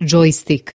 joystick.